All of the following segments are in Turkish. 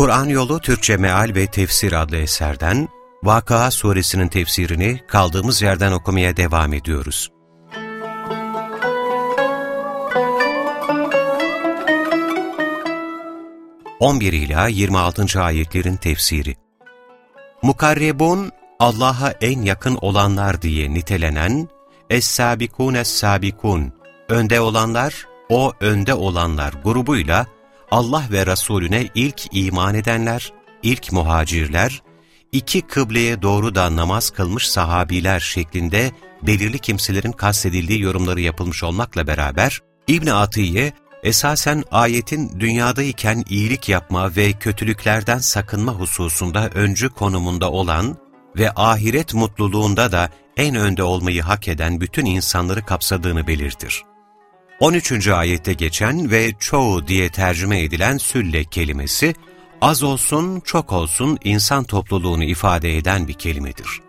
Kur'an Yolu Türkçe Meal ve Tefsir adlı eserden Vakıa Suresinin tefsirini kaldığımız yerden okumaya devam ediyoruz. İla 26. ayetlerin tefsiri Mukarrebun, Allah'a en yakın olanlar diye nitelenen Es-Sabikun Es-Sabikun, önde olanlar, o önde olanlar grubuyla Allah ve Resulüne ilk iman edenler, ilk muhacirler, iki kıbleye doğru da namaz kılmış sahabiler şeklinde belirli kimselerin kastedildiği yorumları yapılmış olmakla beraber, İbn Atiye, esasen ayetin dünyadayken iyilik yapma ve kötülüklerden sakınma hususunda öncü konumunda olan ve ahiret mutluluğunda da en önde olmayı hak eden bütün insanları kapsadığını belirtir. 13. ayette geçen ve çoğu diye tercüme edilen sülle kelimesi, az olsun, çok olsun insan topluluğunu ifade eden bir kelimedir.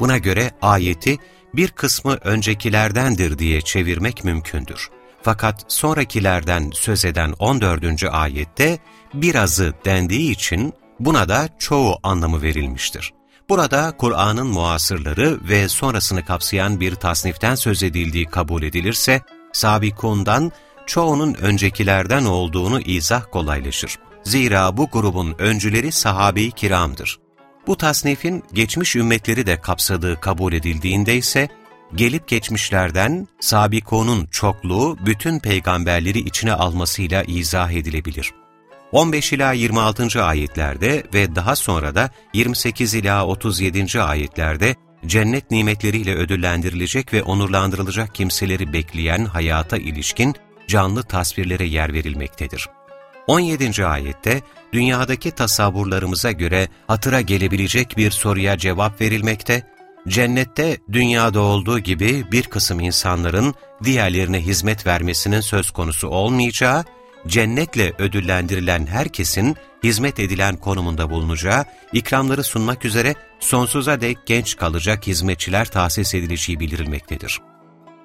Buna göre ayeti bir kısmı öncekilerdendir diye çevirmek mümkündür. Fakat sonrakilerden söz eden 14. ayette birazı dendiği için buna da çoğu anlamı verilmiştir. Burada Kur'an'ın muasırları ve sonrasını kapsayan bir tasniften söz edildiği kabul edilirse, sabikundan çoğunun öncekilerden olduğunu izah kolaylaşır. Zira bu grubun öncüleri sahabe-i kiramdır. Bu tasnifin geçmiş ümmetleri de kapsadığı kabul edildiğinde ise, gelip geçmişlerden sabikonun çokluğu bütün peygamberleri içine almasıyla izah edilebilir. 15 ila 26. ayetlerde ve daha sonra da 28 ila 37. ayetlerde cennet nimetleriyle ödüllendirilecek ve onurlandırılacak kimseleri bekleyen hayata ilişkin canlı tasvirlere yer verilmektedir. 17. ayette dünyadaki tasavvurlarımıza göre hatıra gelebilecek bir soruya cevap verilmekte, cennette dünyada olduğu gibi bir kısım insanların diğerlerine hizmet vermesinin söz konusu olmayacağı cennetle ödüllendirilen herkesin hizmet edilen konumunda bulunacağı, ikramları sunmak üzere sonsuza dek genç kalacak hizmetçiler tahsis edileceği bildirilmektedir.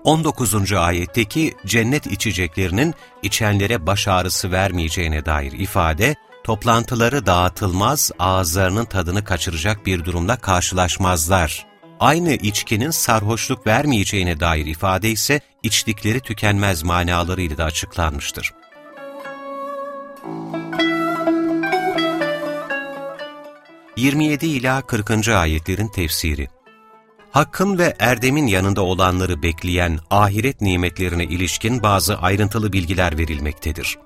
19. ayetteki cennet içeceklerinin içenlere baş ağrısı vermeyeceğine dair ifade, toplantıları dağıtılmaz, ağızlarının tadını kaçıracak bir durumla karşılaşmazlar. Aynı içkinin sarhoşluk vermeyeceğine dair ifade ise içtikleri tükenmez manalarıyla da açıklanmıştır. 27 ila 40. ayetlerin tefsiri. Hakkın ve erdemin yanında olanları bekleyen ahiret nimetlerine ilişkin bazı ayrıntılı bilgiler verilmektedir.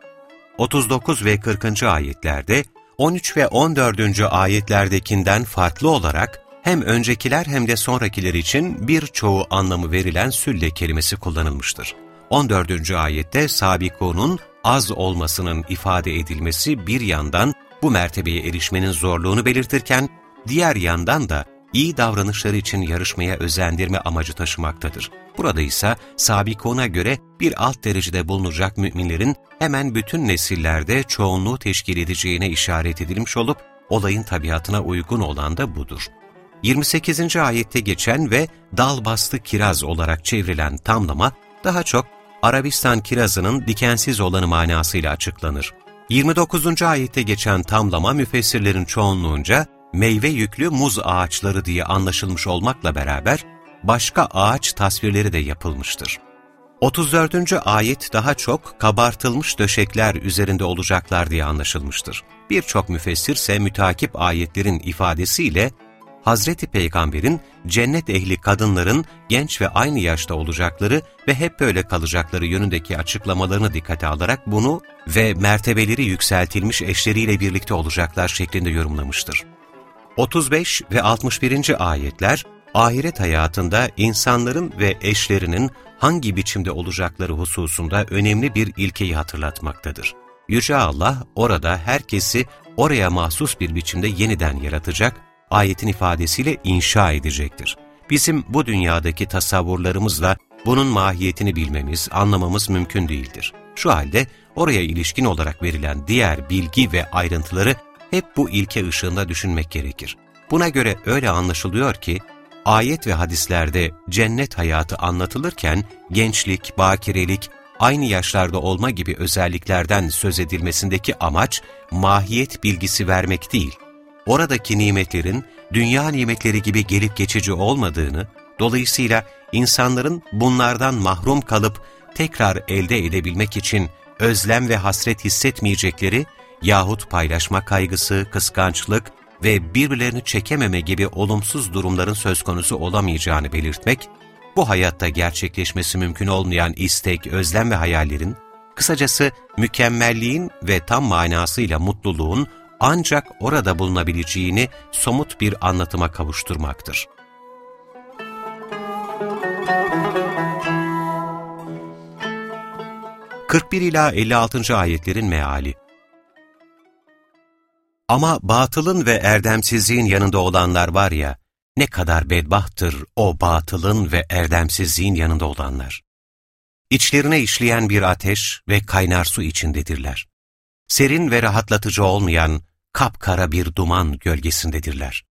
39 ve 40. ayetlerde 13 ve 14. ayetlerdekinden farklı olarak hem öncekiler hem de sonrakiler için birçoğu anlamı verilen sülle kelimesi kullanılmıştır. 14. ayette sabikunun az olmasının ifade edilmesi bir yandan bu mertebeye erişmenin zorluğunu belirtirken, diğer yandan da iyi davranışları için yarışmaya özendirme amacı taşımaktadır. Burada ise Sabikon'a göre bir alt derecede bulunacak müminlerin hemen bütün nesillerde çoğunluğu teşkil edeceğine işaret edilmiş olup, olayın tabiatına uygun olan da budur. 28. ayette geçen ve dal bastı kiraz olarak çevrilen tamlama, daha çok Arabistan kirazının dikensiz olanı manasıyla açıklanır. 29. ayette geçen tamlama müfessirlerin çoğunluğunca meyve yüklü muz ağaçları diye anlaşılmış olmakla beraber başka ağaç tasvirleri de yapılmıştır. 34. ayet daha çok kabartılmış döşekler üzerinde olacaklar diye anlaşılmıştır. Birçok müfessir ise mütakip ayetlerin ifadesiyle Hazreti Peygamber'in cennet ehli kadınların genç ve aynı yaşta olacakları ve hep böyle kalacakları yönündeki açıklamalarını dikkate alarak bunu ve mertebeleri yükseltilmiş eşleriyle birlikte olacaklar şeklinde yorumlamıştır. 35 ve 61. ayetler, ahiret hayatında insanların ve eşlerinin hangi biçimde olacakları hususunda önemli bir ilkeyi hatırlatmaktadır. Yüce Allah orada herkesi oraya mahsus bir biçimde yeniden yaratacak ayetin ifadesiyle inşa edecektir. Bizim bu dünyadaki tasavvurlarımızla bunun mahiyetini bilmemiz, anlamamız mümkün değildir. Şu halde oraya ilişkin olarak verilen diğer bilgi ve ayrıntıları hep bu ilke ışığında düşünmek gerekir. Buna göre öyle anlaşılıyor ki, ayet ve hadislerde cennet hayatı anlatılırken gençlik, bakirelik, aynı yaşlarda olma gibi özelliklerden söz edilmesindeki amaç mahiyet bilgisi vermek değil. Oradaki nimetlerin dünya nimetleri gibi gelip geçici olmadığını, dolayısıyla insanların bunlardan mahrum kalıp tekrar elde edebilmek için özlem ve hasret hissetmeyecekleri yahut paylaşma kaygısı, kıskançlık ve birbirlerini çekememe gibi olumsuz durumların söz konusu olamayacağını belirtmek, bu hayatta gerçekleşmesi mümkün olmayan istek, özlem ve hayallerin, kısacası mükemmelliğin ve tam manasıyla mutluluğun ancak orada bulunabileceğini somut bir anlatıma kavuşturmaktır. ...41 ila 56. ayetlerin meali Ama batılın ve erdemsizliğin yanında olanlar var ya, ne kadar bedbahttır o batılın ve erdemsizliğin yanında olanlar. İçlerine işleyen bir ateş ve kaynar su içindedirler. Serin ve rahatlatıcı olmayan kapkara bir duman gölgesindedirler.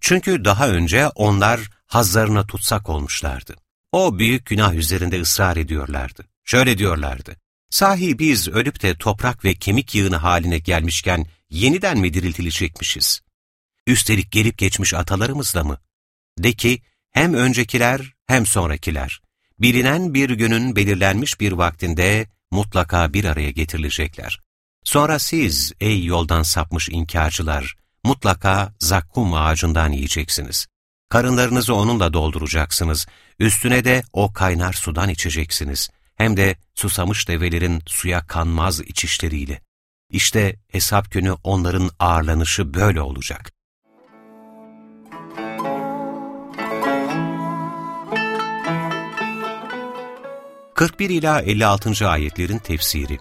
Çünkü daha önce onlar hazlarına tutsak olmuşlardı. O büyük günah üzerinde ısrar ediyorlardı. Şöyle diyorlardı, sahi biz ölüp de toprak ve kemik yığını haline gelmişken yeniden mi diriltilecekmişiz? Üstelik gelip geçmiş atalarımızla mı? De ki, hem öncekiler hem sonrakiler, bilinen bir günün belirlenmiş bir vaktinde mutlaka bir araya getirilecekler. Sonra siz, ey yoldan sapmış inkarcılar, mutlaka zakkum ağacından yiyeceksiniz. Karınlarınızı onunla dolduracaksınız, üstüne de o kaynar sudan içeceksiniz. Hem de susamış develerin suya kanmaz içişleriyle. İşte hesap günü onların ağırlanışı böyle olacak. 41 ila 56. ayetlerin tefsiri.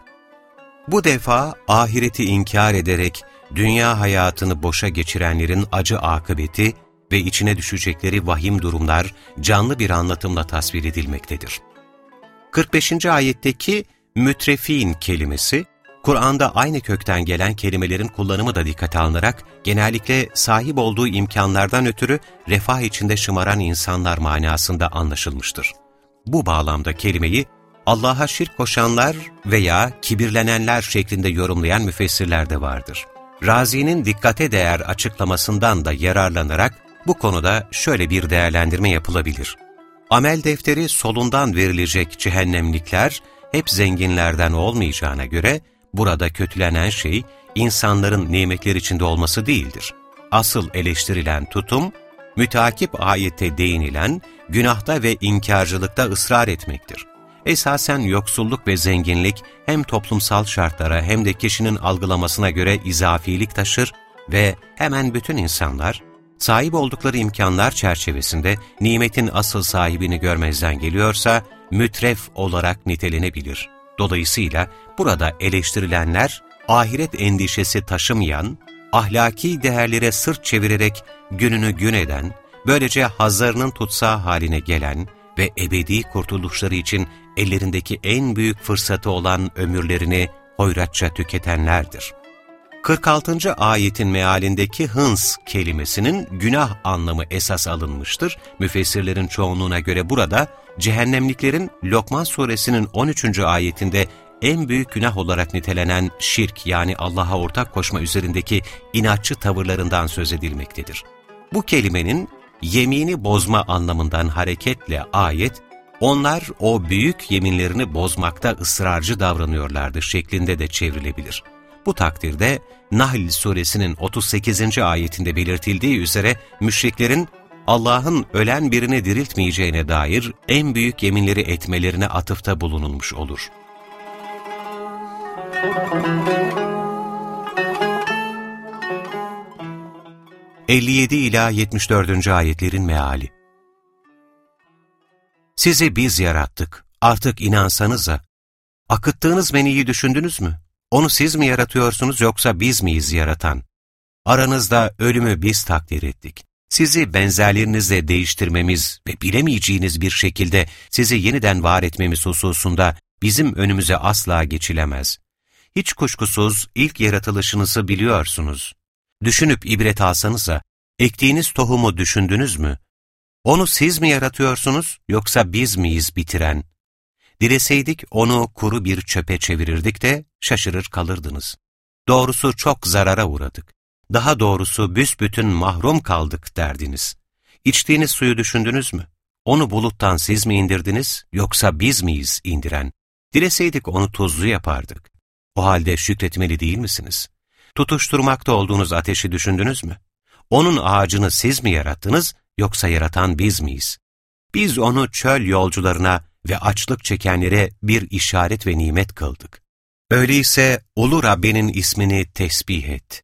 Bu defa ahireti inkar ederek dünya hayatını boşa geçirenlerin acı akıbeti ve içine düşecekleri vahim durumlar canlı bir anlatımla tasvir edilmektedir. 45. ayetteki mütrefin kelimesi, Kur'an'da aynı kökten gelen kelimelerin kullanımı da dikkate alınarak genellikle sahip olduğu imkanlardan ötürü refah içinde şımaran insanlar manasında anlaşılmıştır. Bu bağlamda kelimeyi Allah'a şirk koşanlar veya kibirlenenler şeklinde yorumlayan müfessirler de vardır. Razi'nin dikkate değer açıklamasından da yararlanarak bu konuda şöyle bir değerlendirme yapılabilir. Amel defteri solundan verilecek cehennemlikler hep zenginlerden olmayacağına göre burada kötülenen şey insanların nimetler içinde olması değildir. Asıl eleştirilen tutum, mütakip ayette değinilen günahta ve inkarcılıkta ısrar etmektir. Esasen yoksulluk ve zenginlik hem toplumsal şartlara hem de kişinin algılamasına göre izafilik taşır ve hemen bütün insanlar, sahip oldukları imkanlar çerçevesinde nimetin asıl sahibini görmezden geliyorsa, mütref olarak nitelenebilir. Dolayısıyla burada eleştirilenler, ahiret endişesi taşımayan, ahlaki değerlere sırt çevirerek gününü gün eden, böylece hazlarının tutsağı haline gelen ve ebedi kurtuluşları için ellerindeki en büyük fırsatı olan ömürlerini hoyratça tüketenlerdir. 46. ayetin mealindeki hıns kelimesinin günah anlamı esas alınmıştır. Müfessirlerin çoğunluğuna göre burada cehennemliklerin Lokman suresinin 13. ayetinde en büyük günah olarak nitelenen şirk yani Allah'a ortak koşma üzerindeki inatçı tavırlarından söz edilmektedir. Bu kelimenin yemini bozma anlamından hareketle ayet, onlar o büyük yeminlerini bozmakta ısrarcı davranıyorlardı şeklinde de çevrilebilir. Bu takdirde Nahl suresinin 38. ayetinde belirtildiği üzere müşriklerin Allah'ın ölen birini diriltmeyeceğine dair en büyük yeminleri etmelerine atıfta bulunulmuş olur. Müzik 57 ila 74. ayetlerin meali. Sizi biz yarattık. Artık inansanıza. Akıttığınız meniyi düşündünüz mü? Onu siz mi yaratıyorsunuz yoksa biz miyiz yaratan? aranızda ölümü biz takdir ettik. Sizi benzerlerinizle değiştirmemiz ve bilemeyeceğiniz bir şekilde sizi yeniden var etmemiz hususunda bizim önümüze asla geçilemez. Hiç kuşkusuz ilk yaratılışınızı biliyorsunuz. Düşünüp ibret alsanıza, ektiğiniz tohumu düşündünüz mü? Onu siz mi yaratıyorsunuz yoksa biz miyiz bitiren? Dileseydik onu kuru bir çöpe çevirirdik de şaşırır kalırdınız. Doğrusu çok zarara uğradık. Daha doğrusu büsbütün mahrum kaldık derdiniz. İçtiğiniz suyu düşündünüz mü? Onu buluttan siz mi indirdiniz yoksa biz miyiz indiren? Dileseydik onu tuzlu yapardık. O halde şükretmeli değil misiniz? Tutuşturmakta olduğunuz ateşi düşündünüz mü? Onun ağacını siz mi yarattınız yoksa yaratan biz miyiz? Biz onu çöl yolcularına ve açlık çekenlere bir işaret ve nimet kıldık. Öyleyse Ulu Rabbinin ismini tesbih et.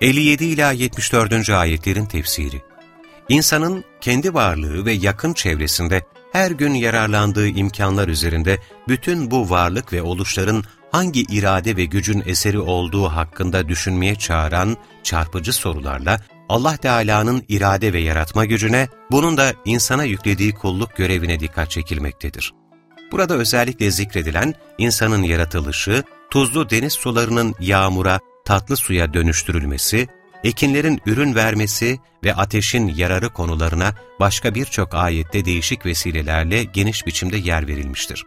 ...57 ila 74. ayetlerin tefsiri İnsanın kendi varlığı ve yakın çevresinde her gün yararlandığı imkanlar üzerinde bütün bu varlık ve oluşların hangi irade ve gücün eseri olduğu hakkında düşünmeye çağıran çarpıcı sorularla Allah Teala'nın irade ve yaratma gücüne, bunun da insana yüklediği kulluk görevine dikkat çekilmektedir. Burada özellikle zikredilen insanın yaratılışı, tuzlu deniz sularının yağmura, tatlı suya dönüştürülmesi, ekinlerin ürün vermesi ve ateşin yararı konularına başka birçok ayette değişik vesilelerle geniş biçimde yer verilmiştir.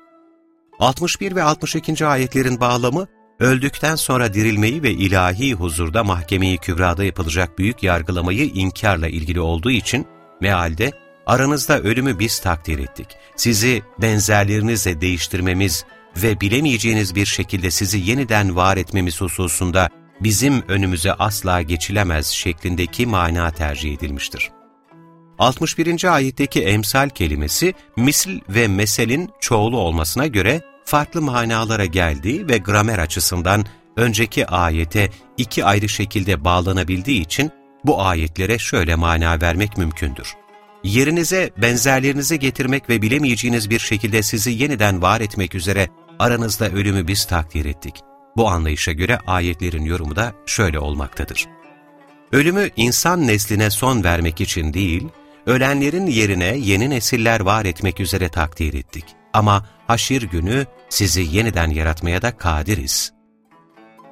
61 ve 62. ayetlerin bağlamı, öldükten sonra dirilmeyi ve ilahi huzurda mahkemeyi kübrada yapılacak büyük yargılamayı inkarla ilgili olduğu için, mealde, aranızda ölümü biz takdir ettik, sizi benzerlerinizle değiştirmemiz ve bilemeyeceğiniz bir şekilde sizi yeniden var etmemiz hususunda bizim önümüze asla geçilemez şeklindeki mana tercih edilmiştir. 61. ayetteki emsal kelimesi, misil ve meselin çoğulu olmasına göre farklı manalara geldiği ve gramer açısından önceki ayete iki ayrı şekilde bağlanabildiği için bu ayetlere şöyle mana vermek mümkündür. Yerinize benzerlerinizi getirmek ve bilemeyeceğiniz bir şekilde sizi yeniden var etmek üzere aranızda ölümü biz takdir ettik. Bu anlayışa göre ayetlerin yorumu da şöyle olmaktadır. Ölümü insan nesline son vermek için değil, ölenlerin yerine yeni nesiller var etmek üzere takdir ettik. Ama haşir günü sizi yeniden yaratmaya da kadiriz.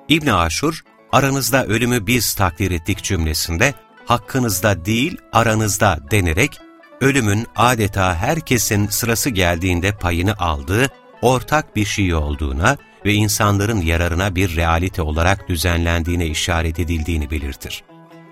İbn Aşur, aranızda ölümü biz takdir ettik cümlesinde, hakkınızda değil aranızda denerek, ölümün adeta herkesin sırası geldiğinde payını aldığı ortak bir şey olduğuna ve insanların yararına bir realite olarak düzenlendiğine işaret edildiğini belirtir.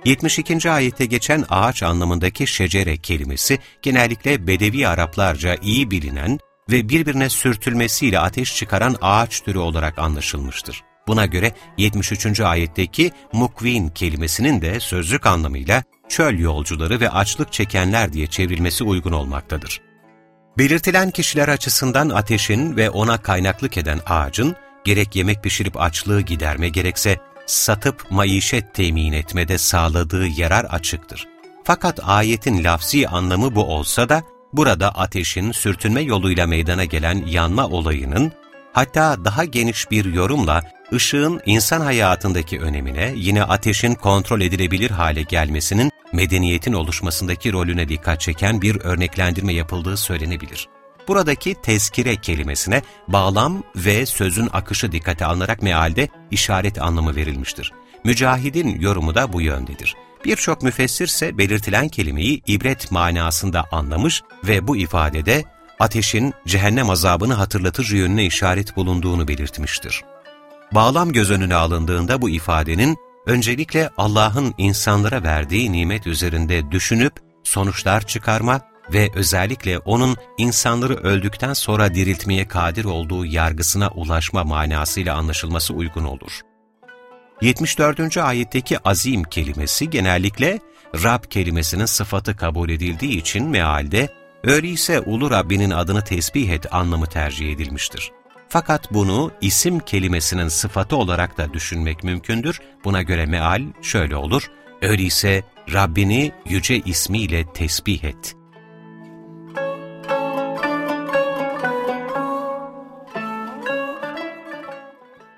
72. ayette geçen ağaç anlamındaki şecere kelimesi genellikle Bedevi Araplarca iyi bilinen ve birbirine sürtülmesiyle ateş çıkaran ağaç türü olarak anlaşılmıştır. Buna göre 73. ayetteki mukvin kelimesinin de sözlük anlamıyla çöl yolcuları ve açlık çekenler diye çevrilmesi uygun olmaktadır. Belirtilen kişiler açısından ateşin ve ona kaynaklık eden ağacın, gerek yemek pişirip açlığı giderme gerekse satıp maişet temin etmede sağladığı yarar açıktır. Fakat ayetin lafzi anlamı bu olsa da, burada ateşin sürtünme yoluyla meydana gelen yanma olayının, hatta daha geniş bir yorumla ışığın insan hayatındaki önemine, yine ateşin kontrol edilebilir hale gelmesinin medeniyetin oluşmasındaki rolüne dikkat çeken bir örneklendirme yapıldığı söylenebilir. Buradaki tezkire kelimesine bağlam ve sözün akışı dikkate alınarak mealde işaret anlamı verilmiştir. Mücahidin yorumu da bu yöndedir. Birçok müfessir ise belirtilen kelimeyi ibret manasında anlamış ve bu ifadede ateşin cehennem azabını hatırlatır yönüne işaret bulunduğunu belirtmiştir. Bağlam göz önüne alındığında bu ifadenin öncelikle Allah'ın insanlara verdiği nimet üzerinde düşünüp sonuçlar çıkarma ve özellikle O'nun insanları öldükten sonra diriltmeye kadir olduğu yargısına ulaşma manasıyla anlaşılması uygun olur. 74. ayetteki azim kelimesi genellikle Rab kelimesinin sıfatı kabul edildiği için mealde öyleyse Ulu Rabbinin adını tesbih et anlamı tercih edilmiştir. Fakat bunu isim kelimesinin sıfatı olarak da düşünmek mümkündür. Buna göre meal şöyle olur. Öyleyse Rabbini yüce ismiyle tesbih et.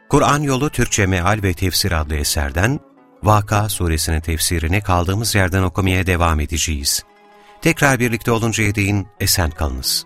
Kur'an yolu Türkçe meal ve tefsir adlı eserden Vaka suresinin tefsirini kaldığımız yerden okumaya devam edeceğiz. Tekrar birlikte oluncaya değin esen kalınız.